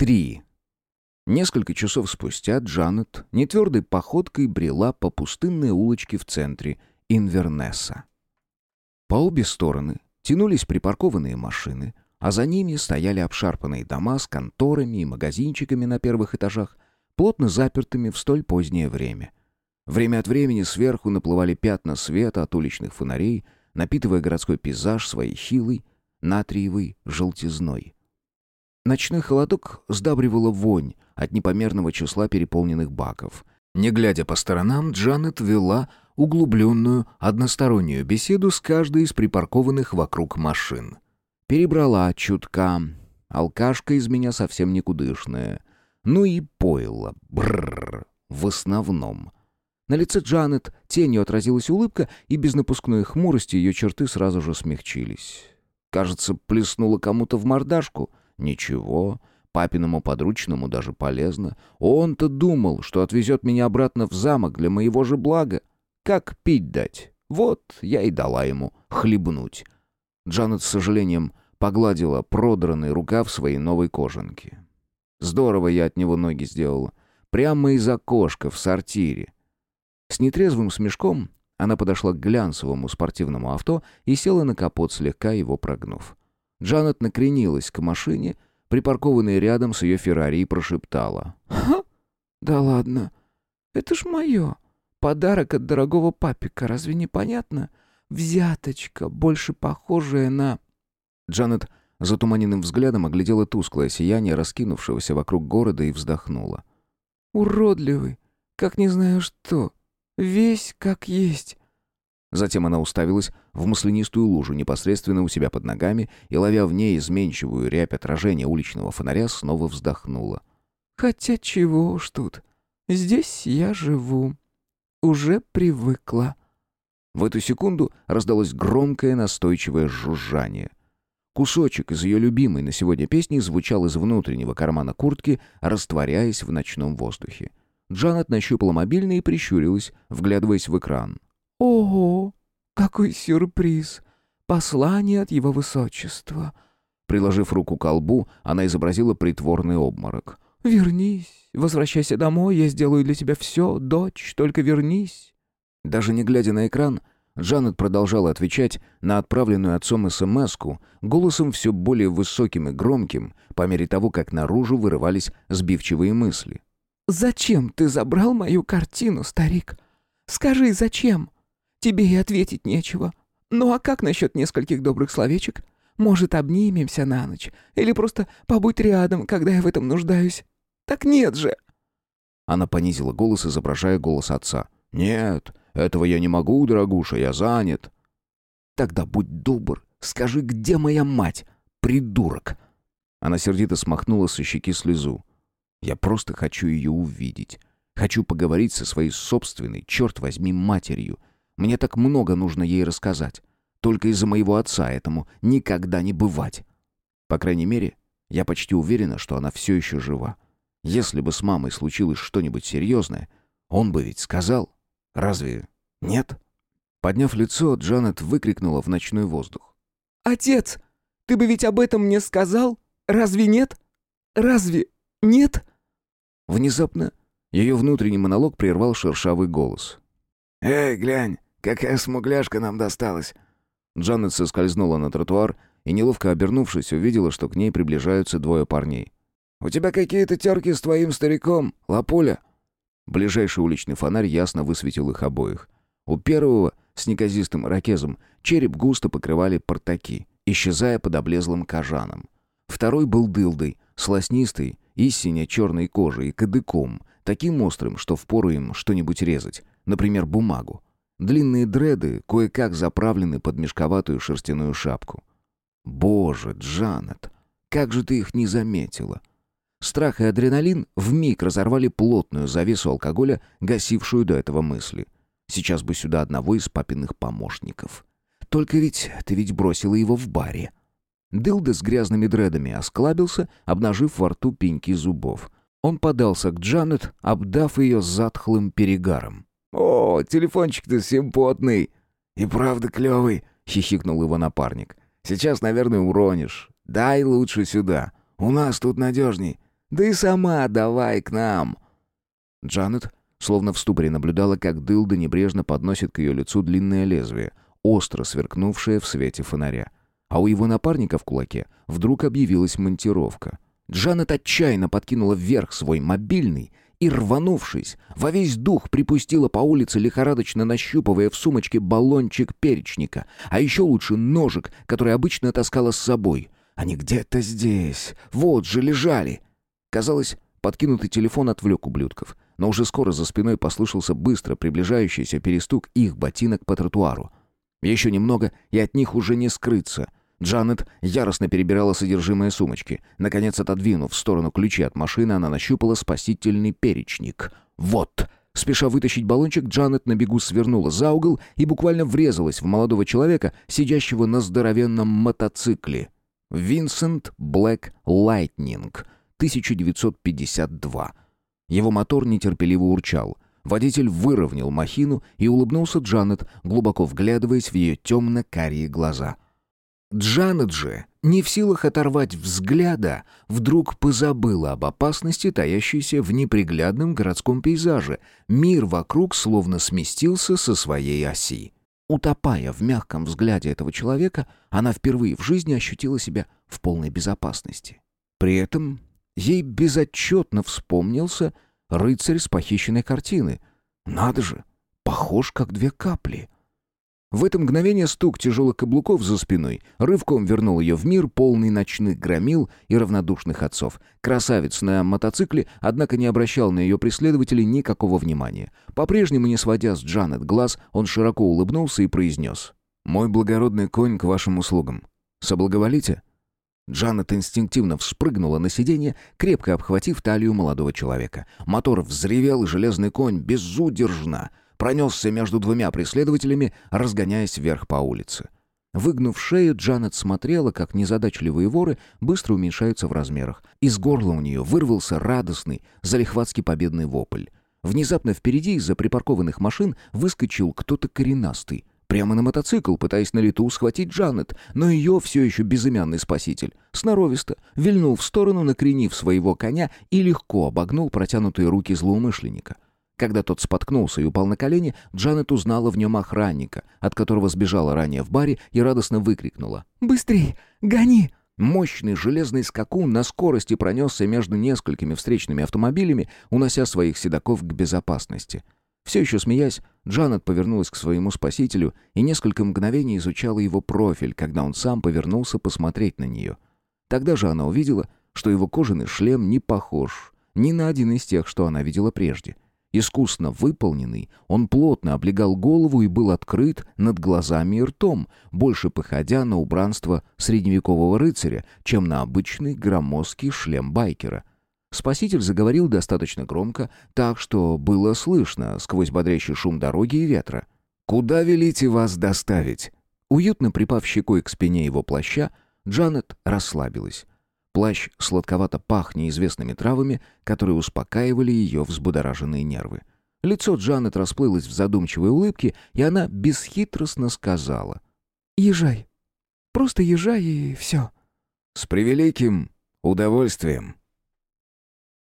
Три. Несколько часов спустя Джанет нетвердой походкой брела по пустынной улочке в центре Инвернесса. По обе стороны тянулись припаркованные машины, а за ними стояли обшарпанные дома с конторами и магазинчиками на первых этажах, плотно запертыми в столь позднее время. Время от времени сверху наплывали пятна света от уличных фонарей, напитывая городской пейзаж своей хилой, натриевой желтизной. Ночной холодок сдабривала вонь от непомерного числа переполненных баков. Не глядя по сторонам, Джанет вела углубленную одностороннюю беседу с каждой из припаркованных вокруг машин. Перебрала чутка. Алкашка из меня совсем никудышная. Ну и пойло. Бррр. В основном. На лице Джанет тенью отразилась улыбка, и без напускной хмурости ее черты сразу же смягчились. Кажется, плеснула кому-то в мордашку. Ничего, папиному подручному даже полезно. Он-то думал, что отвезет меня обратно в замок для моего же блага. Как пить дать? Вот, я и дала ему хлебнуть. Джанет с сожалением погладила продранный рукав своей новой кожанки. Здорово я от него ноги сделала. Прямо из окошка в сортире. С нетрезвым смешком она подошла к глянцевому спортивному авто и села на капот, слегка его прогнув. Джанет накренилась к машине, припаркованной рядом с ее Феррари, и прошептала. «Ха? Да ладно. Это ж мое. Подарок от дорогого папика, разве не понятно? Взяточка, больше похожая на...» Джанет затуманенным взглядом оглядела тусклое сияние, раскинувшегося вокруг города, и вздохнула. «Уродливый, как не знаю что. Весь как есть». Затем она уставилась в маслянистую лужу непосредственно у себя под ногами и, ловя в ней изменчивую рябь отражения уличного фонаря, снова вздохнула. «Хотя чего уж тут. Здесь я живу. Уже привыкла». В эту секунду раздалось громкое настойчивое жужжание. Кусочек из ее любимой на сегодня песни звучал из внутреннего кармана куртки, растворяясь в ночном воздухе. Джанет нащупала мобильный и прищурилась, вглядываясь в экран. «Ого, какой сюрприз! Послание от его высочества!» Приложив руку к колбу, она изобразила притворный обморок. «Вернись, возвращайся домой, я сделаю для тебя все, дочь, только вернись». Даже не глядя на экран, Джанет продолжала отвечать на отправленную отцом смс голосом все более высоким и громким, по мере того, как наружу вырывались сбивчивые мысли. «Зачем ты забрал мою картину, старик? Скажи, зачем? Тебе и ответить нечего. Ну а как насчет нескольких добрых словечек? Может, обнимемся на ночь? Или просто побудь рядом, когда я в этом нуждаюсь? Так нет же!» Она понизила голос, изображая голос отца. «Нет, этого я не могу, дорогуша, я занят». «Тогда будь добр, скажи, где моя мать, придурок?» Она сердито смахнула со щеки слезу. Я просто хочу ее увидеть. Хочу поговорить со своей собственной, черт возьми, матерью. Мне так много нужно ей рассказать. Только из-за моего отца этому никогда не бывать. По крайней мере, я почти уверена, что она все еще жива. Если бы с мамой случилось что-нибудь серьезное, он бы ведь сказал. Разве нет? Подняв лицо, Джанет выкрикнула в ночной воздух. «Отец, ты бы ведь об этом мне сказал? Разве нет? Разве нет?» Внезапно ее внутренний монолог прервал шершавый голос. «Эй, глянь, какая смугляшка нам досталась!» Джанет соскользнула на тротуар и, неловко обернувшись, увидела, что к ней приближаются двое парней. «У тебя какие-то терки с твоим стариком, Лапуля?» Ближайший уличный фонарь ясно высветил их обоих. У первого, с неказистым ракезом, череп густо покрывали портаки, исчезая под облезлым кожаном. Второй был дылдой, сластнистой и сине-черной кожей и кадыком, таким острым, что впору им что-нибудь резать, например, бумагу. Длинные дреды кое-как заправлены под мешковатую шерстяную шапку. «Боже, Джанет, как же ты их не заметила!» Страх и адреналин вмиг разорвали плотную завесу алкоголя, гасившую до этого мысли. Сейчас бы сюда одного из папиных помощников. Только ведь ты ведь бросила его в баре. Дылда с грязными дредами осклабился, обнажив во рту пеньки зубов. Он подался к Джанет, обдав ее затхлым перегаром. «О, телефончик-то симпотный!» «И правда клевый!» — хихикнул его напарник. «Сейчас, наверное, уронишь. Дай лучше сюда. У нас тут надежней. Да и сама давай к нам!» Джанет, словно в ступоре, наблюдала, как дылда небрежно подносит к ее лицу длинное лезвие, остро сверкнувшее в свете фонаря. А у его напарника в кулаке вдруг объявилась монтировка. Джанет отчаянно подкинула вверх свой мобильный и, рванувшись, во весь дух припустила по улице, лихорадочно нащупывая в сумочке баллончик перечника, а еще лучше ножик, который обычно таскала с собой. Они где-то здесь, вот же лежали. Казалось, подкинутый телефон отвлек ублюдков, но уже скоро за спиной послышался быстро приближающийся перестук их ботинок по тротуару. Еще немного, и от них уже не скрыться — Джанет яростно перебирала содержимое сумочки. Наконец, отодвинув в сторону ключи от машины, она нащупала спасительный перечник. «Вот!» Спеша вытащить баллончик, Джанет на бегу свернула за угол и буквально врезалась в молодого человека, сидящего на здоровенном мотоцикле. Vincent Black Lightning, 1952. Его мотор нетерпеливо урчал. Водитель выровнял махину и улыбнулся Джанет, глубоко вглядываясь в ее темно-карие глаза — Джанет не в силах оторвать взгляда, вдруг позабыла об опасности, таящейся в неприглядном городском пейзаже. Мир вокруг словно сместился со своей оси. Утопая в мягком взгляде этого человека, она впервые в жизни ощутила себя в полной безопасности. При этом ей безотчетно вспомнился рыцарь с похищенной картины. Надо же, похож как две капли — в это мгновение стук тяжелых каблуков за спиной рывком вернул ее в мир, полный ночных громил и равнодушных отцов. Красавец на мотоцикле, однако, не обращал на ее преследователей никакого внимания. По-прежнему, не сводя с Джанет глаз, он широко улыбнулся и произнес. «Мой благородный конь к вашим услугам. Соблаговолите?» Джанет инстинктивно вспрыгнула на сиденье, крепко обхватив талию молодого человека. Мотор взревел, и железный конь безудержно пронесся между двумя преследователями, разгоняясь вверх по улице. Выгнув шею, Джанет смотрела, как незадачливые воры быстро уменьшаются в размерах. Из горла у нее вырвался радостный, залихватский победный вопль. Внезапно впереди из-за припаркованных машин выскочил кто-то коренастый. Прямо на мотоцикл, пытаясь на лету схватить Джанет, но ее все еще безымянный спаситель. Сноровисто вильнул в сторону, накренив своего коня и легко обогнул протянутые руки злоумышленника — когда тот споткнулся и упал на колени, Джанет узнала в нем охранника, от которого сбежала ранее в баре и радостно выкрикнула. «Быстрей! Гони!» Мощный железный скакун на скорости пронесся между несколькими встречными автомобилями, унося своих седаков к безопасности. Все еще смеясь, Джанет повернулась к своему спасителю и несколько мгновений изучала его профиль, когда он сам повернулся посмотреть на нее. Тогда же она увидела, что его кожаный шлем не похож ни на один из тех, что она видела прежде — Искусно выполненный, он плотно облегал голову и был открыт над глазами и ртом, больше походя на убранство средневекового рыцаря, чем на обычный громоздкий шлем байкера. Спаситель заговорил достаточно громко, так что было слышно сквозь бодрящий шум дороги и ветра. «Куда велите вас доставить?» Уютно припав щекой к спине его плаща, Джанет расслабилась. Плащ сладковато пах неизвестными травами, которые успокаивали ее взбудораженные нервы. Лицо Джанет расплылось в задумчивой улыбке, и она бесхитростно сказала. «Езжай. Просто езжай, и все». «С превеликим удовольствием».